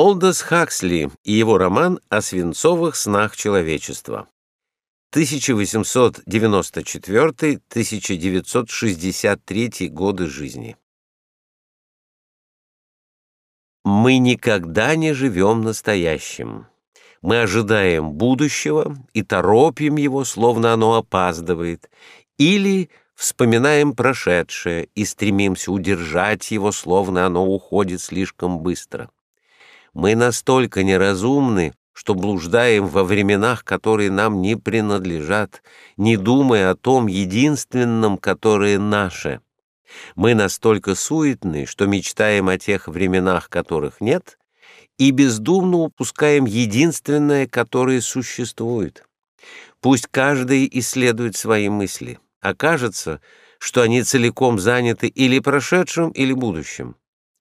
Олдос Хаксли и его роман о свинцовых снах человечества. 1894-1963 годы жизни. Мы никогда не живем настоящим. Мы ожидаем будущего и торопим его, словно оно опаздывает, или вспоминаем прошедшее и стремимся удержать его, словно оно уходит слишком быстро. Мы настолько неразумны, что блуждаем во временах, которые нам не принадлежат, не думая о том единственном, которое наше. Мы настолько суетны, что мечтаем о тех временах, которых нет, и бездумно упускаем единственное, которое существует. Пусть каждый исследует свои мысли. Окажется, что они целиком заняты или прошедшим, или будущим.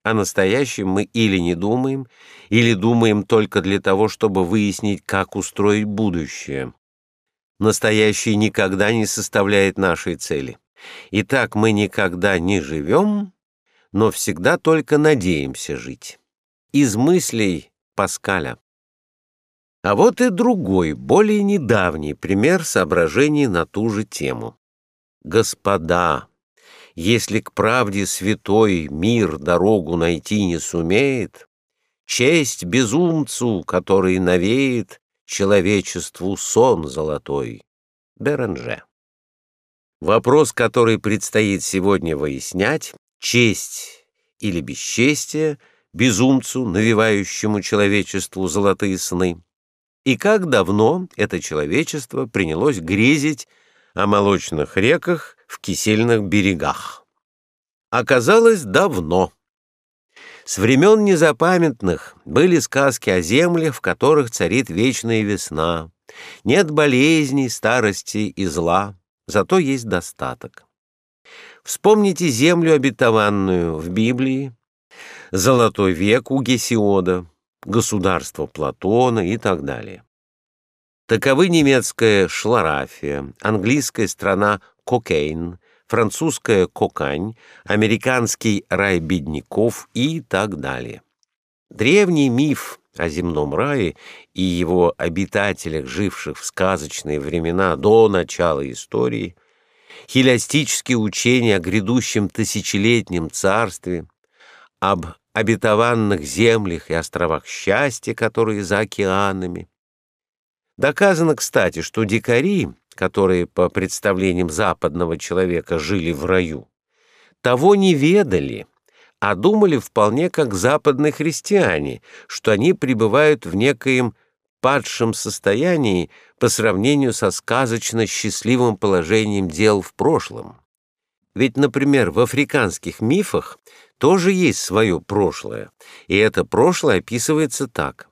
О настоящем мы или не думаем, или думаем только для того, чтобы выяснить, как устроить будущее. Настоящее никогда не составляет нашей цели. Итак, мы никогда не живем, но всегда только надеемся жить. Из мыслей Паскаля. А вот и другой, более недавний пример соображений на ту же тему. Господа, если к правде святой мир дорогу найти не сумеет, честь безумцу, который навеет человечеству сон золотой. Беранже. Вопрос, который предстоит сегодня выяснять, честь или бесчестие безумцу, навевающему человечеству золотые сны, и как давно это человечество принялось грезить о молочных реках в кисельных берегах. Оказалось, давно. С времен незапамятных были сказки о землях, в которых царит вечная весна. Нет болезней, старости и зла, зато есть достаток. Вспомните землю обетованную в Библии, золотой век у Гесиода, государство Платона и так далее. Таковы немецкая Шларафия, английская страна Кокейн, французская Кокань, американский рай бедняков и так далее. Древний миф о земном рае и его обитателях, живших в сказочные времена до начала истории, хиластические учения о грядущем тысячелетнем царстве, об обетованных землях и островах счастья, которые за океанами, Доказано, кстати, что дикари, которые по представлениям западного человека жили в раю, того не ведали, а думали вполне как западные христиане, что они пребывают в некоем падшем состоянии по сравнению со сказочно счастливым положением дел в прошлом. Ведь, например, в африканских мифах тоже есть свое прошлое, и это прошлое описывается так.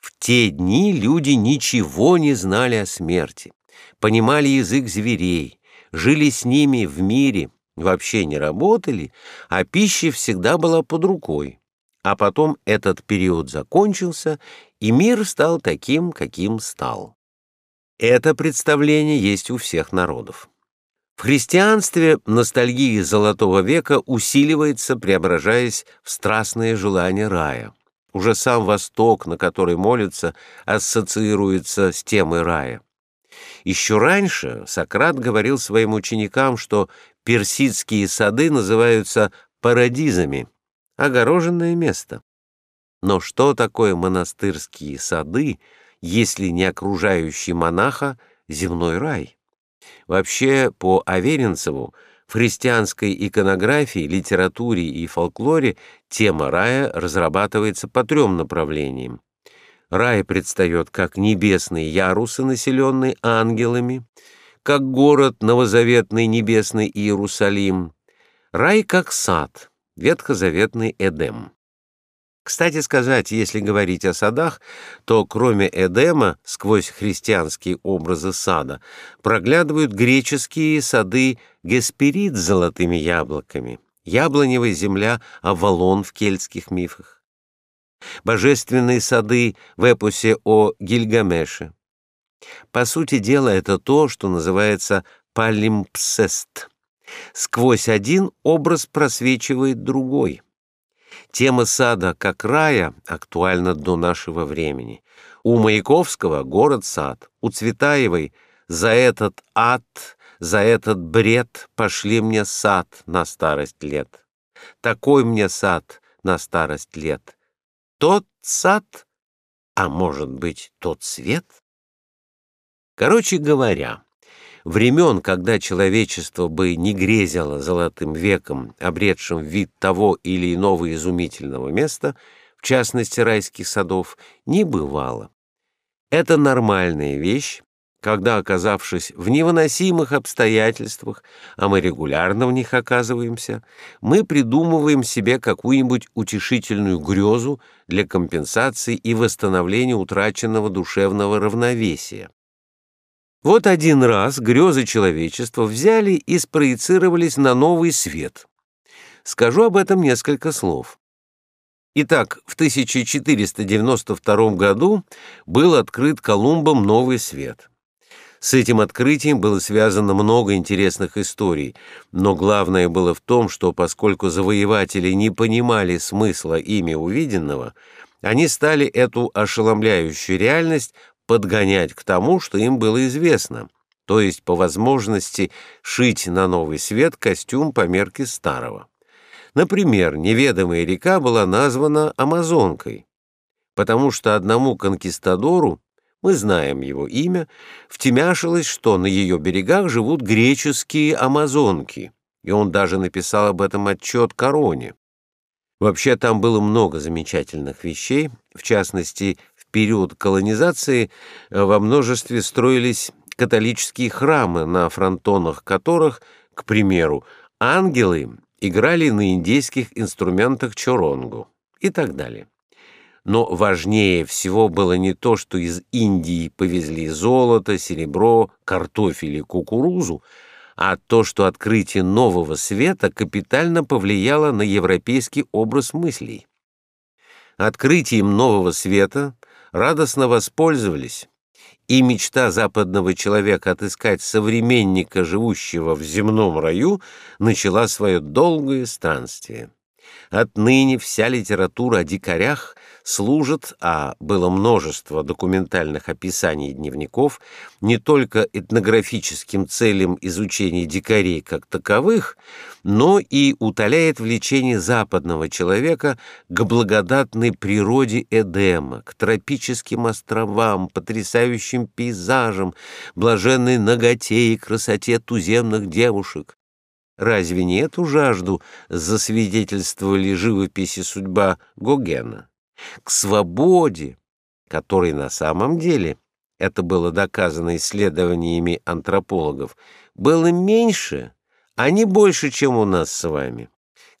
В те дни люди ничего не знали о смерти, понимали язык зверей, жили с ними в мире, вообще не работали, а пища всегда была под рукой. А потом этот период закончился, и мир стал таким, каким стал. Это представление есть у всех народов. В христианстве ностальгия Золотого века усиливается, преображаясь в страстное желание рая. Уже сам Восток, на который молятся, ассоциируется с темой рая. Еще раньше Сократ говорил своим ученикам, что персидские сады называются парадизами, огороженное место. Но что такое монастырские сады, если не окружающий монаха земной рай? Вообще, по Аверинцеву, в христианской иконографии, литературе и фольклоре тема рая разрабатывается по трем направлениям. Рай предстает как небесные ярусы, населенные ангелами, как город новозаветный небесный Иерусалим, рай как сад, ветхозаветный Эдем. Кстати сказать, если говорить о садах, то кроме Эдема, сквозь христианские образы сада, проглядывают греческие сады Гесперид с золотыми яблоками, яблоневая земля Авалон в кельтских мифах, божественные сады в эпосе о Гильгамеше. По сути дела, это то, что называется палимпсест. Сквозь один образ просвечивает другой — Тема сада как рая актуальна до нашего времени. У Маяковского город-сад, у Цветаевой за этот ад, за этот бред пошли мне сад на старость лет. Такой мне сад на старость лет. Тот сад, а может быть, тот свет? Короче говоря, времен, когда человечество бы не грезило золотым веком, обретшим вид того или иного изумительного места, в частности райских садов, не бывало. Это нормальная вещь, когда, оказавшись в невыносимых обстоятельствах, а мы регулярно в них оказываемся, мы придумываем себе какую-нибудь утешительную грезу для компенсации и восстановления утраченного душевного равновесия. Вот один раз грезы человечества взяли и спроецировались на новый свет. Скажу об этом несколько слов. Итак, в 1492 году был открыт Колумбом новый свет. С этим открытием было связано много интересных историй, но главное было в том, что поскольку завоеватели не понимали смысла ими увиденного, они стали эту ошеломляющую реальность подгонять к тому, что им было известно, то есть по возможности шить на новый свет костюм по мерке старого. Например, неведомая река была названа Амазонкой, потому что одному конкистадору, мы знаем его имя, втемяшилось, что на ее берегах живут греческие амазонки, и он даже написал об этом отчет короне. Вообще там было много замечательных вещей, в частности, период колонизации э, во множестве строились католические храмы, на фронтонах которых, к примеру, ангелы играли на индейских инструментах чоронгу и так далее. Но важнее всего было не то, что из Индии повезли золото, серебро, картофель и кукурузу, а то, что открытие нового света капитально повлияло на европейский образ мыслей. Открытием нового света радостно воспользовались, и мечта западного человека отыскать современника, живущего в земном раю, начала свое долгое странствие. Отныне вся литература о дикарях служит, а было множество документальных описаний дневников, не только этнографическим целям изучения дикарей как таковых, но и утоляет влечение западного человека к благодатной природе Эдема, к тропическим островам, потрясающим пейзажам, блаженной наготе и красоте туземных девушек, Разве не эту жажду засвидетельствовали живописи судьба Гогена? К свободе, которой на самом деле, это было доказано исследованиями антропологов, было меньше, а не больше, чем у нас с вами.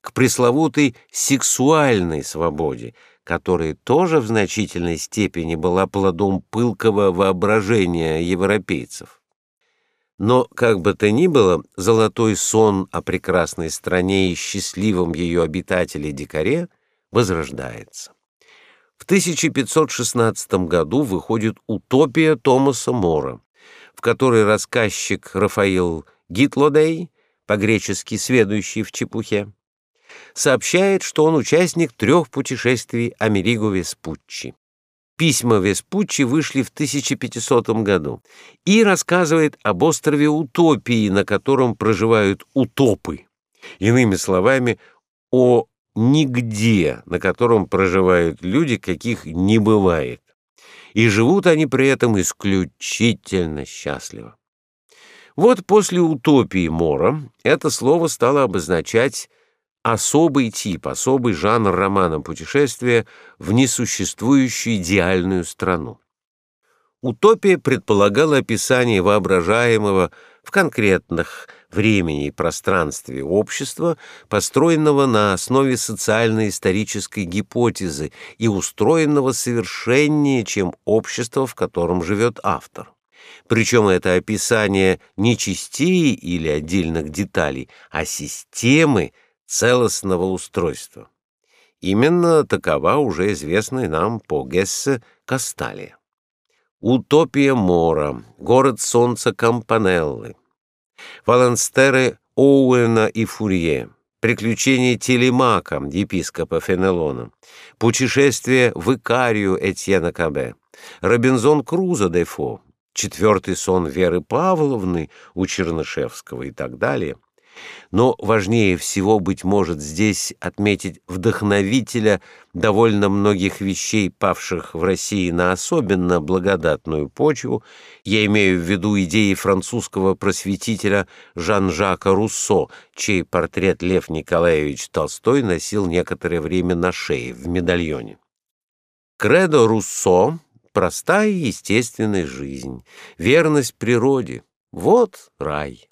К пресловутой сексуальной свободе, которая тоже в значительной степени была плодом пылкого воображения европейцев. Но, как бы то ни было, золотой сон о прекрасной стране и счастливом ее обитателе-дикаре возрождается. В 1516 году выходит «Утопия» Томаса Мора, в которой рассказчик Рафаил Гитлодей, по-гречески «сведущий в чепухе», сообщает, что он участник трех путешествий Америго Веспуччи. Письма Веспуччи вышли в 1500 году и рассказывает об острове Утопии, на котором проживают утопы. Иными словами, о нигде, на котором проживают люди, каких не бывает. И живут они при этом исключительно счастливо. Вот после утопии Мора это слово стало обозначать особый тип, особый жанр романа путешествия в несуществующую идеальную страну. Утопия предполагала описание воображаемого в конкретных времени и пространстве общества, построенного на основе социально-исторической гипотезы и устроенного совершеннее, чем общество, в котором живет автор. Причем это описание не частей или отдельных деталей, а системы, целостного устройства. Именно такова уже известная нам по Гессе Касталия. Утопия Мора, город солнца Кампанеллы, Валанстеры Оуэна и Фурье, приключения Телемака, епископа Фенелона, путешествие в Икарию Этьена Кабе, Робинзон Крузо Дефо, четвертый сон Веры Павловны у Чернышевского и так далее — но важнее всего, быть может, здесь отметить вдохновителя довольно многих вещей, павших в России на особенно благодатную почву, я имею в виду идеи французского просветителя Жан-Жака Руссо, чей портрет Лев Николаевич Толстой носил некоторое время на шее в медальоне. Кредо Руссо — простая естественная жизнь, верность природе — вот рай.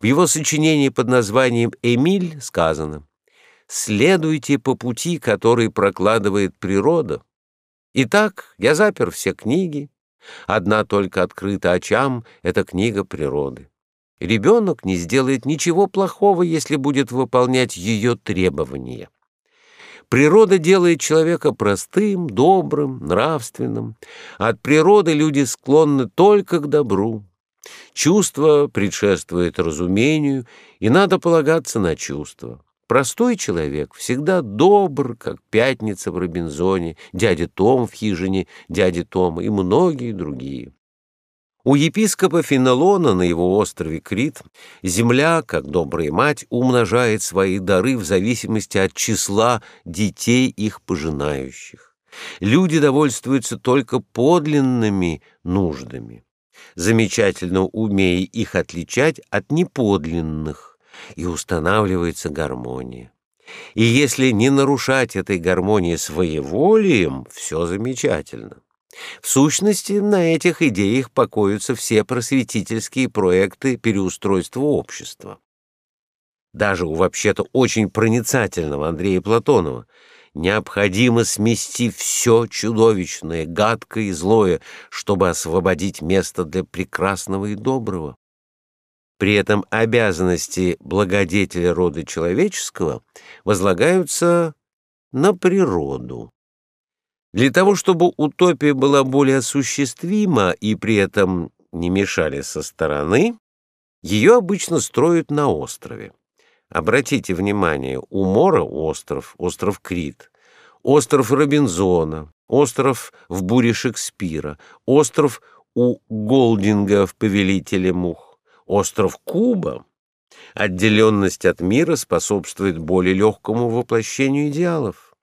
В его сочинении под названием «Эмиль» сказано «Следуйте по пути, который прокладывает природа». Итак, я запер все книги. Одна только открыта очам — это книга природы. Ребенок не сделает ничего плохого, если будет выполнять ее требования. Природа делает человека простым, добрым, нравственным. От природы люди склонны только к добру. Чувство предшествует разумению, и надо полагаться на чувство. Простой человек всегда добр, как пятница в Робинзоне, дядя Том в хижине, дядя Том и многие другие. У епископа Фенелона на его острове Крит земля, как добрая мать, умножает свои дары в зависимости от числа детей их пожинающих. Люди довольствуются только подлинными нуждами замечательно умея их отличать от неподлинных, и устанавливается гармония. И если не нарушать этой гармонии своеволием, все замечательно. В сущности, на этих идеях покоятся все просветительские проекты переустройства общества. Даже у вообще-то очень проницательного Андрея Платонова – необходимо смести все чудовищное, гадкое и злое, чтобы освободить место для прекрасного и доброго. При этом обязанности благодетеля рода человеческого возлагаются на природу. Для того, чтобы утопия была более осуществима и при этом не мешали со стороны, ее обычно строят на острове. Обратите внимание, у Мора остров, остров Крит, остров Робинзона, остров в буре Шекспира, остров у Голдинга в «Повелителе мух», остров Куба. Отделенность от мира способствует более легкому воплощению идеалов.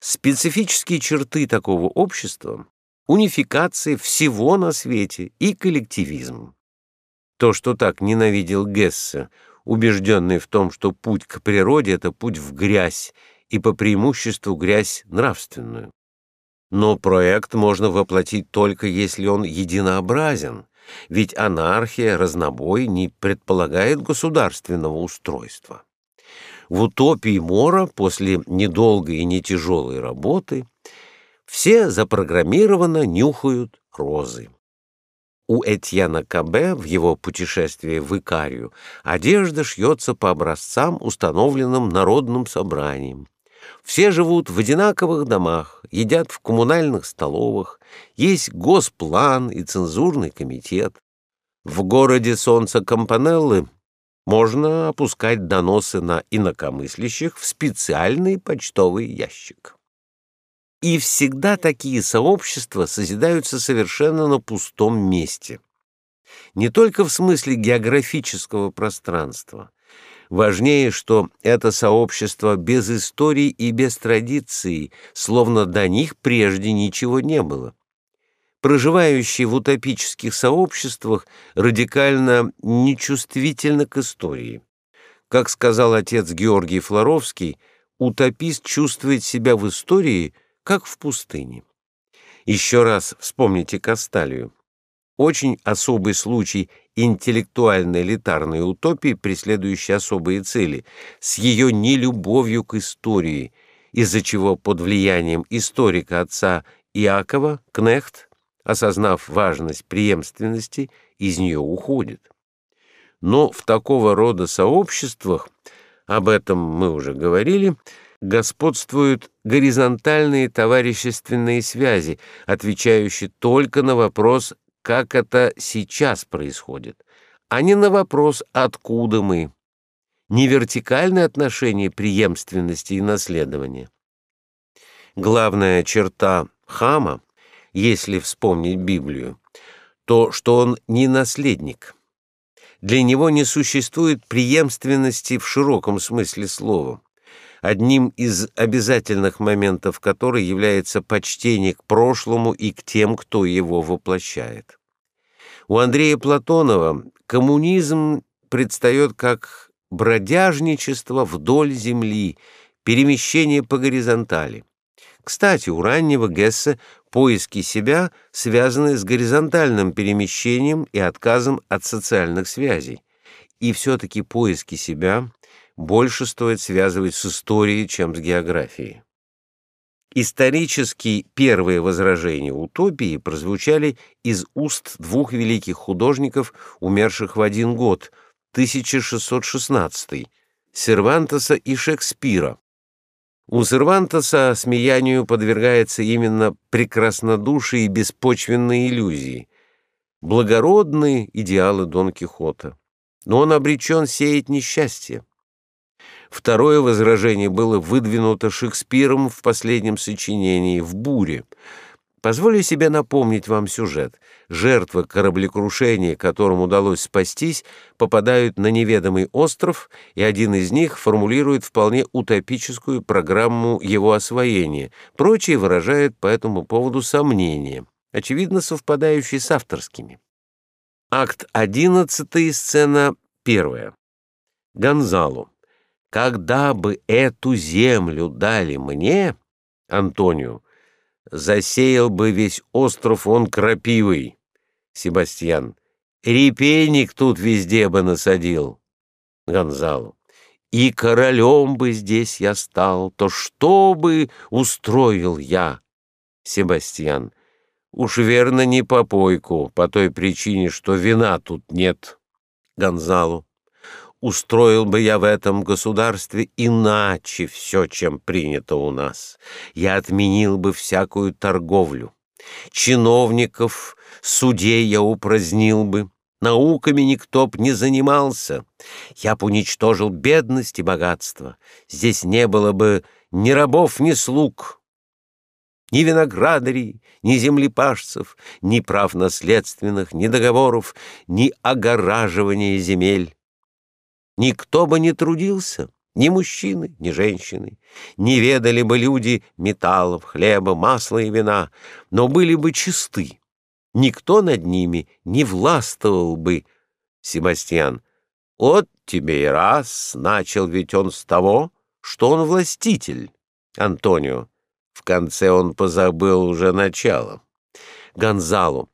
Специфические черты такого общества — унификация всего на свете и коллективизм. То, что так ненавидел Гессе, убежденный в том, что путь к природе — это путь в грязь, и по преимуществу грязь нравственную. Но проект можно воплотить только если он единообразен, ведь анархия, разнобой не предполагает государственного устройства. В утопии Мора после недолгой и не тяжелой работы все запрограммированно нюхают розы. У Этьена Кабе в его путешествии в Икарию одежда шьется по образцам, установленным народным собранием. Все живут в одинаковых домах, едят в коммунальных столовых, есть госплан и цензурный комитет. В городе Солнца Компанеллы можно опускать доносы на инакомыслящих в специальный почтовый ящик. И всегда такие сообщества созидаются совершенно на пустом месте. Не только в смысле географического пространства. Важнее, что это сообщество без истории и без традиций, словно до них прежде ничего не было. Проживающие в утопических сообществах радикально нечувствительны к истории. Как сказал отец Георгий Флоровский, утопист чувствует себя в истории – как в пустыне. Еще раз вспомните Касталию. Очень особый случай интеллектуальной литарной утопии, преследующей особые цели, с ее нелюбовью к истории, из-за чего под влиянием историка отца Иакова Кнехт, осознав важность преемственности, из нее уходит. Но в такого рода сообществах, об этом мы уже говорили, господствуют горизонтальные товарищественные связи, отвечающие только на вопрос, как это сейчас происходит, а не на вопрос, откуда мы. не вертикальное отношение преемственности и наследования. Главная черта Хама, если вспомнить Библию, то, что он не наследник. Для него не существует преемственности в широком смысле слова одним из обязательных моментов которой является почтение к прошлому и к тем, кто его воплощает. У Андрея Платонова коммунизм предстает как бродяжничество вдоль земли, перемещение по горизонтали. Кстати, у раннего Гессе поиски себя связаны с горизонтальным перемещением и отказом от социальных связей. И все-таки поиски себя больше стоит связывать с историей, чем с географией. Исторически первые возражения утопии прозвучали из уст двух великих художников, умерших в один год, 1616 Сервантеса и Шекспира. У Сервантеса смеянию подвергается именно прекраснодушие и беспочвенные иллюзии, благородные идеалы Дон Кихота. Но он обречен сеять несчастье. Второе возражение было выдвинуто Шекспиром в последнем сочинении «В буре». Позволю себе напомнить вам сюжет. Жертвы кораблекрушения, которым удалось спастись, попадают на неведомый остров, и один из них формулирует вполне утопическую программу его освоения. Прочие выражают по этому поводу сомнения, очевидно совпадающие с авторскими. Акт 11, сцена 1. Гонзалу. Когда бы эту землю дали мне, Антонию, засеял бы весь остров он крапивой. Себастьян. Репейник тут везде бы насадил. Гонзалу. И королем бы здесь я стал, то что бы устроил я? Себастьян. Уж верно не попойку, по той причине, что вина тут нет. Гонзалу устроил бы я в этом государстве иначе все, чем принято у нас. Я отменил бы всякую торговлю. Чиновников, судей я упразднил бы. Науками никто б не занимался. Я б уничтожил бедность и богатство. Здесь не было бы ни рабов, ни слуг, ни виноградарей, ни землепашцев, ни прав наследственных, ни договоров, ни огораживания земель. Никто бы не трудился, ни мужчины, ни женщины. Не ведали бы люди металлов, хлеба, масла и вина, но были бы чисты. Никто над ними не властвовал бы. Себастьян, вот тебе и раз, начал ведь он с того, что он властитель. Антонио, в конце он позабыл уже начало. Гонзалу,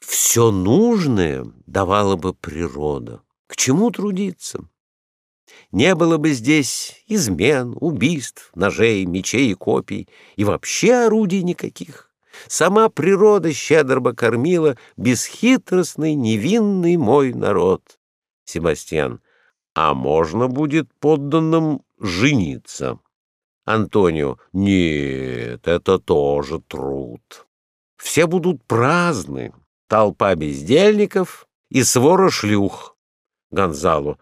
все нужное давала бы природа. К чему трудиться? Не было бы здесь измен, убийств, ножей, мечей и копий, и вообще орудий никаких. Сама природа щедро бы кормила бесхитростный, невинный мой народ. Себастьян. А можно будет подданным жениться? Антонио. Нет, это тоже труд. Все будут праздны. Толпа бездельников и свора шлюх. Гонзалу.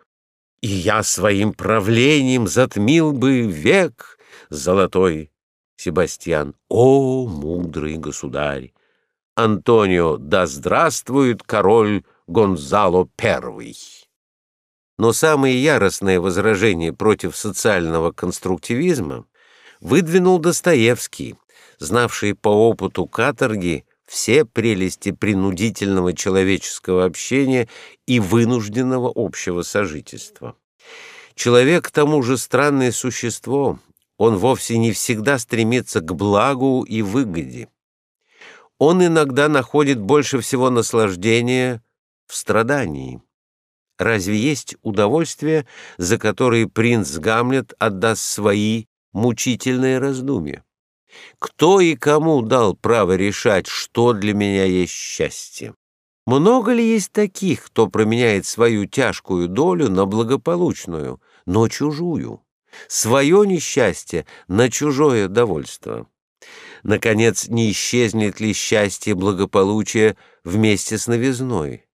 И я своим правлением затмил бы век золотой. Себастьян. О, мудрый государь! Антонио, да здравствует король Гонзало I. Но самые яростные возражения против социального конструктивизма выдвинул Достоевский, знавший по опыту каторги все прелести принудительного человеческого общения и вынужденного общего сожительства. Человек, к тому же, странное существо, он вовсе не всегда стремится к благу и выгоде. Он иногда находит больше всего наслаждения в страдании. Разве есть удовольствие, за которое принц Гамлет отдаст свои мучительные раздумья? Кто и кому дал право решать, что для меня есть счастье? Много ли есть таких, кто променяет свою тяжкую долю на благополучную, но чужую? Свое несчастье на чужое довольство? Наконец, не исчезнет ли счастье благополучия вместе с новизной?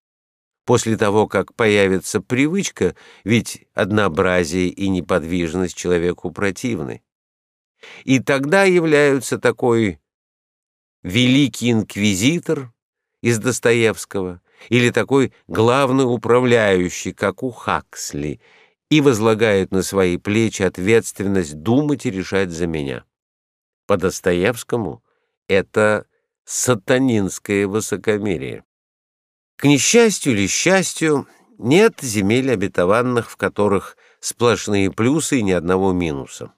после того, как появится привычка, ведь однообразие и неподвижность человеку противны. И тогда являются такой великий инквизитор из Достоевского или такой главный управляющий, как у Хаксли, и возлагают на свои плечи ответственность думать и решать за меня. По Достоевскому это сатанинское высокомерие. К несчастью или счастью, нет земель обетованных, в которых сплошные плюсы и ни одного минуса.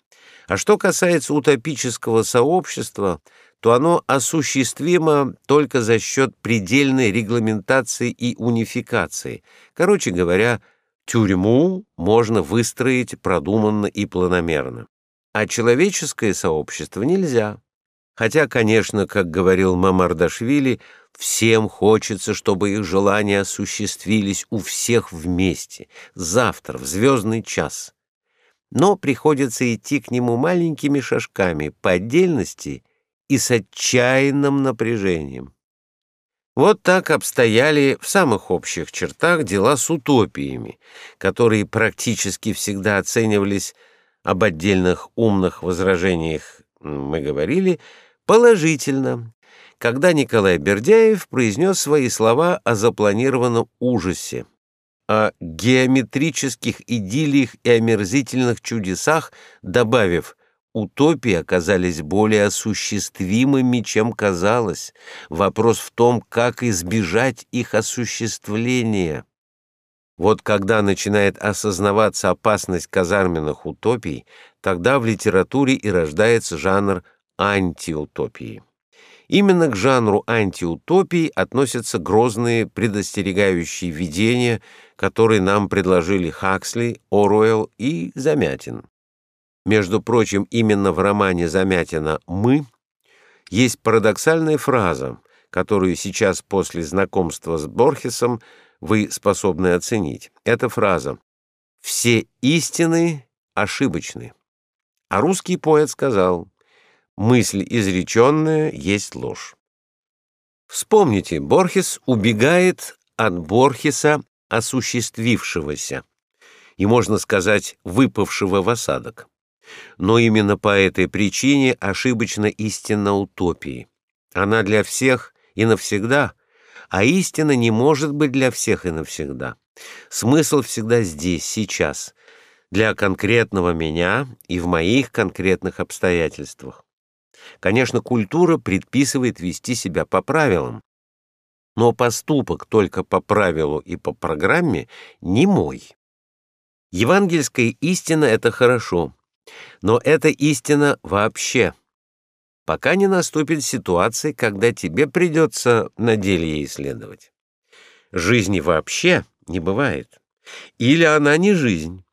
А что касается утопического сообщества, то оно осуществимо только за счет предельной регламентации и унификации. Короче говоря, тюрьму можно выстроить продуманно и планомерно. А человеческое сообщество нельзя. Хотя, конечно, как говорил Мамардашвили, всем хочется, чтобы их желания осуществились у всех вместе, завтра, в звездный час. Но приходится идти к нему маленькими шажками, по отдельности и с отчаянным напряжением. Вот так обстояли в самых общих чертах дела с утопиями, которые практически всегда оценивались об отдельных умных возражениях мы говорили положительно, когда Николай Бердяев произнес свои слова о запланированном ужасе, о геометрических идиллиях и омерзительных чудесах, добавив утопии оказались более осуществимыми, чем казалось. Вопрос в том, как избежать их осуществления. Вот когда начинает осознаваться опасность казарменных утопий, тогда в литературе и рождается жанр антиутопии. Именно к жанру антиутопии относятся грозные предостерегающие видения, которые нам предложили Хаксли, Оруэлл и Замятин. Между прочим, именно в романе Замятина «Мы» есть парадоксальная фраза, которую сейчас после знакомства с Борхесом вы способны оценить. Эта фраза «Все истины ошибочны». А русский поэт сказал «Мысль изреченная есть ложь». Вспомните, Борхес убегает от Борхеса осуществившегося и, можно сказать, выпавшего в осадок. Но именно по этой причине ошибочна истина утопии. Она для всех и навсегда, а истина не может быть для всех и навсегда. Смысл всегда здесь, сейчас, для конкретного меня и в моих конкретных обстоятельствах. Конечно, культура предписывает вести себя по правилам, но поступок только по правилу и по программе не мой. Евангельская истина — это хорошо, но это истина вообще, пока не наступит ситуация, когда тебе придется на деле ей исследовать. Жизни вообще не бывает. Или она не жизнь.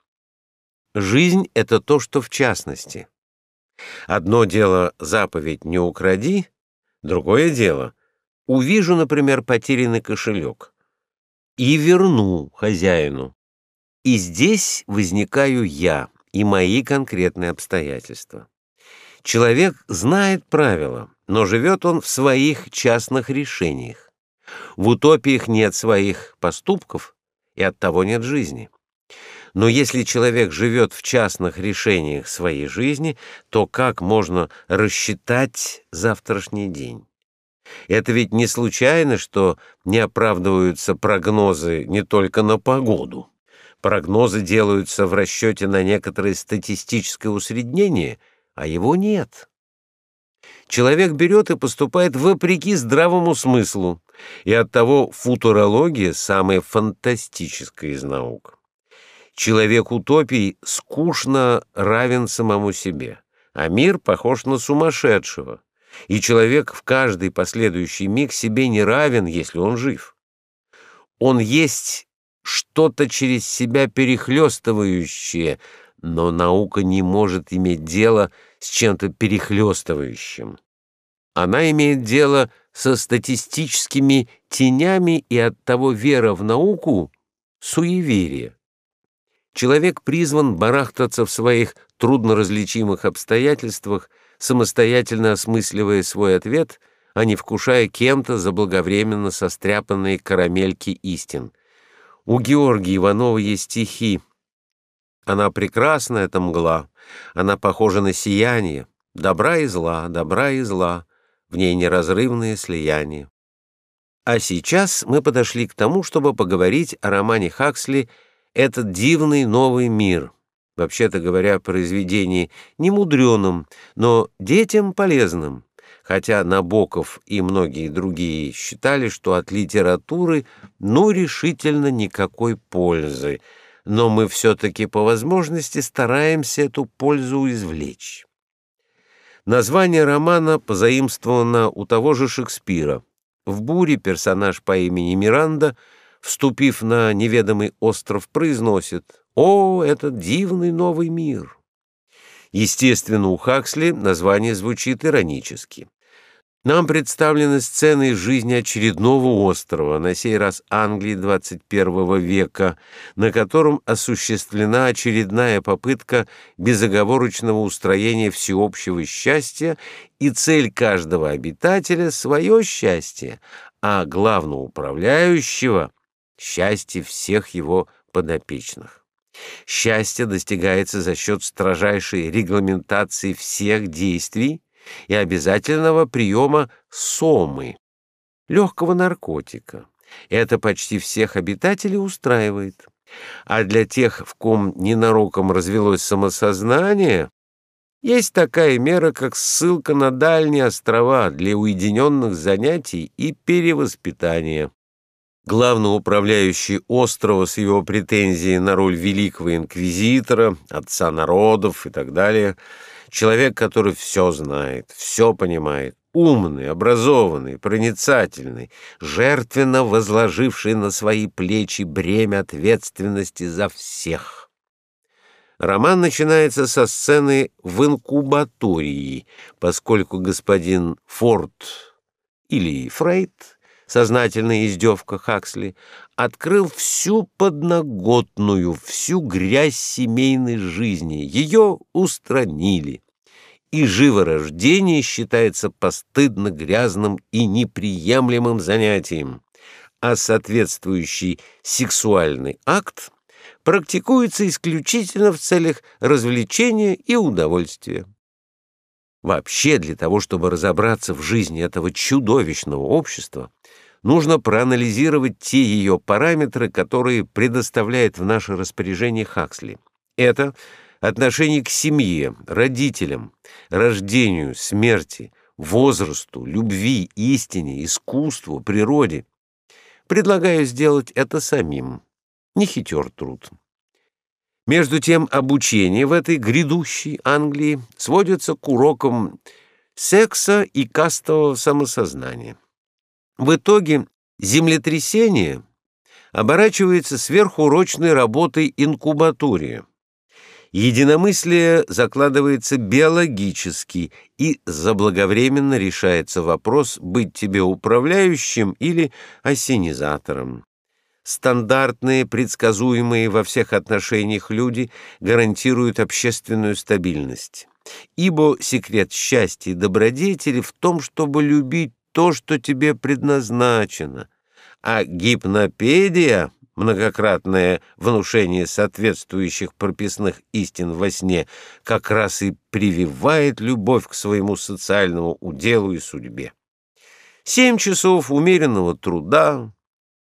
Жизнь — это то, что в частности. Одно дело заповедь «не укради», другое дело — увижу, например, потерянный кошелек и верну хозяину. И здесь возникаю я, и мои конкретные обстоятельства. Человек знает правила, но живет он в своих частных решениях. В утопиях нет своих поступков, и оттого нет жизни. Но если человек живет в частных решениях своей жизни, то как можно рассчитать завтрашний день? Это ведь не случайно, что не оправдываются прогнозы не только на погоду. Прогнозы делаются в расчете на некоторое статистическое усреднение, а его нет. Человек берет и поступает вопреки здравому смыслу, и оттого футурология самая фантастическая из наук. Человек утопий скучно равен самому себе, а мир похож на сумасшедшего, и человек в каждый последующий миг себе не равен, если он жив. Он есть что-то через себя перехлестывающее, но наука не может иметь дело с чем-то перехлестывающим. Она имеет дело со статистическими тенями, и оттого вера в науку — суеверие. Человек призван барахтаться в своих трудноразличимых обстоятельствах, самостоятельно осмысливая свой ответ, а не вкушая кем-то заблаговременно состряпанные карамельки истин — У Георгия Иванова есть стихи. Она прекрасна, эта мгла, она похожа на сияние, добра и зла, добра и зла, в ней неразрывное слияние. А сейчас мы подошли к тому, чтобы поговорить о романе Хаксли «Этот дивный новый мир», вообще-то говоря, произведении немудреном, но детям полезным, хотя Набоков и многие другие считали, что от литературы ну решительно никакой пользы, но мы все-таки по возможности стараемся эту пользу извлечь. Название романа позаимствовано у того же Шекспира. В «Буре» персонаж по имени Миранда, вступив на неведомый остров, произносит «О, этот дивный новый мир!» Естественно, у Хаксли название звучит иронически. Нам представлены сцены из жизни очередного острова, на сей раз Англии 21 века, на котором осуществлена очередная попытка безоговорочного устроения всеобщего счастья, и цель каждого обитателя — свое счастье, а главного управляющего — счастье всех его подопечных. Счастье достигается за счет строжайшей регламентации всех действий, и обязательного приема сомы, легкого наркотика. Это почти всех обитателей устраивает. А для тех, в ком ненароком развелось самосознание, есть такая мера, как ссылка на дальние острова для уединенных занятий и перевоспитания. Главный управляющий острова с его претензией на роль великого инквизитора, отца народов и так далее — Человек, который все знает, все понимает, умный, образованный, проницательный, жертвенно возложивший на свои плечи бремя ответственности за всех. Роман начинается со сцены в инкубатории, поскольку господин Форд или Фрейд, сознательная издевка Хаксли, открыл всю подноготную, всю грязь семейной жизни. Ее устранили и живорождение считается постыдно грязным и неприемлемым занятием, а соответствующий сексуальный акт практикуется исключительно в целях развлечения и удовольствия. Вообще, для того, чтобы разобраться в жизни этого чудовищного общества, нужно проанализировать те ее параметры, которые предоставляет в наше распоряжение Хаксли. Это – отношение к семье, родителям, рождению, смерти, возрасту, любви, истине, искусству, природе. Предлагаю сделать это самим. Не хитер труд. Между тем, обучение в этой грядущей Англии сводится к урокам секса и кастового самосознания. В итоге землетрясение оборачивается сверхурочной работой инкубатория. Единомыслие закладывается биологически, и заблаговременно решается вопрос, быть тебе управляющим или осенизатором. Стандартные, предсказуемые во всех отношениях люди гарантируют общественную стабильность. Ибо секрет счастья и добродетели в том, чтобы любить то, что тебе предназначено. А гипнопедия многократное внушение соответствующих прописных истин во сне как раз и прививает любовь к своему социальному уделу и судьбе. Семь часов умеренного труда,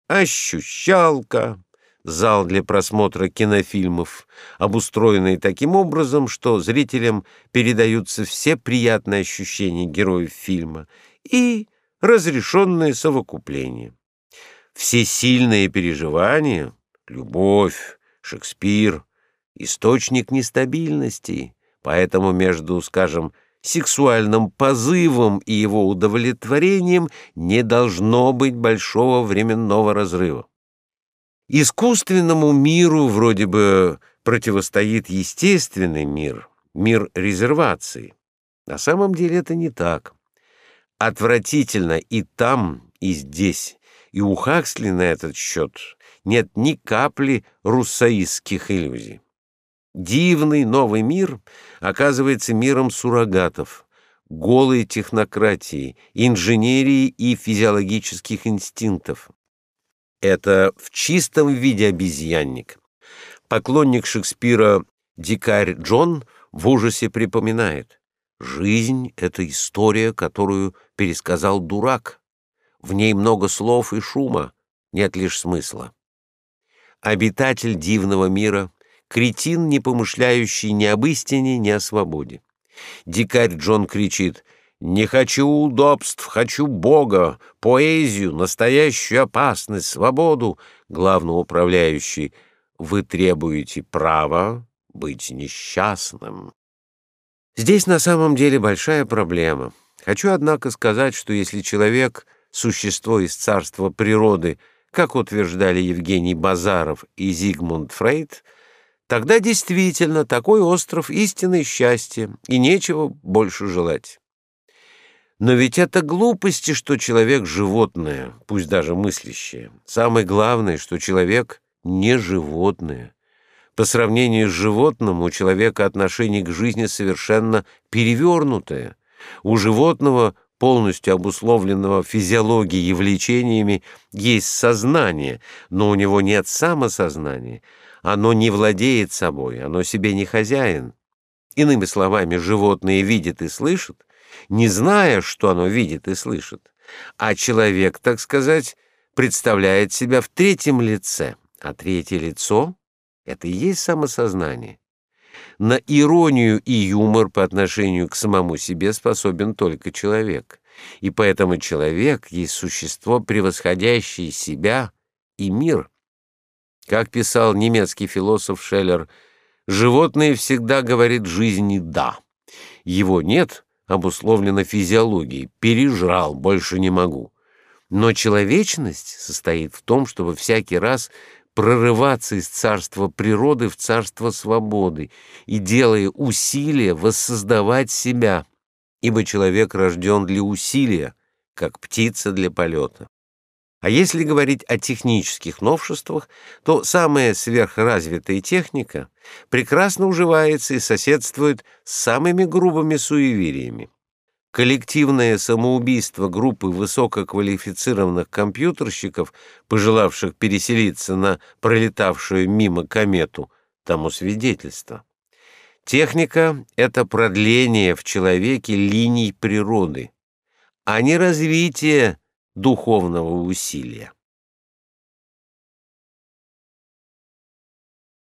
ощущалка, зал для просмотра кинофильмов, обустроенный таким образом, что зрителям передаются все приятные ощущения героев фильма и разрешенное совокупление. Все сильные переживания, любовь, Шекспир — источник нестабильности, поэтому между, скажем, сексуальным позывом и его удовлетворением не должно быть большого временного разрыва. Искусственному миру вроде бы противостоит естественный мир, мир резервации. На самом деле это не так. Отвратительно и там, и здесь и у Хаксли на этот счет нет ни капли руссоистских иллюзий. Дивный новый мир оказывается миром суррогатов, голой технократии, инженерии и физиологических инстинктов. Это в чистом виде обезьянник. Поклонник Шекспира дикарь Джон в ужасе припоминает. Жизнь — это история, которую пересказал дурак. В ней много слов и шума, нет лишь смысла. Обитатель дивного мира, кретин, не помышляющий ни об истине, ни о свободе. Дикарь Джон кричит «Не хочу удобств, хочу Бога, поэзию, настоящую опасность, свободу». Главный управляющий «Вы требуете права быть несчастным». Здесь на самом деле большая проблема. Хочу, однако, сказать, что если человек — существо из царства природы, как утверждали Евгений Базаров и Зигмунд Фрейд, тогда действительно такой остров истинное счастье, и нечего больше желать. Но ведь это глупости, что человек — животное, пусть даже мыслящее. Самое главное, что человек — не животное. По сравнению с животным у человека отношение к жизни совершенно перевернутое. У животного полностью обусловленного физиологией и влечениями, есть сознание, но у него нет самосознания. Оно не владеет собой, оно себе не хозяин. Иными словами, животное видит и слышит, не зная, что оно видит и слышит. А человек, так сказать, представляет себя в третьем лице, а третье лицо — это и есть самосознание. На иронию и юмор по отношению к самому себе способен только человек. И поэтому человек есть существо, превосходящее себя и мир. Как писал немецкий философ Шеллер, животное всегда говорит жизни «да». Его «нет» обусловлено физиологией, пережрал, больше не могу. Но человечность состоит в том, чтобы всякий раз прорываться из царства природы в царство свободы и, делая усилия, воссоздавать себя, ибо человек рожден для усилия, как птица для полета. А если говорить о технических новшествах, то самая сверхразвитая техника прекрасно уживается и соседствует с самыми грубыми суевериями. Коллективное самоубийство группы высококвалифицированных компьютерщиков, пожелавших переселиться на пролетавшую мимо комету, тому свидетельство. Техника — это продление в человеке линий природы, а не развитие духовного усилия.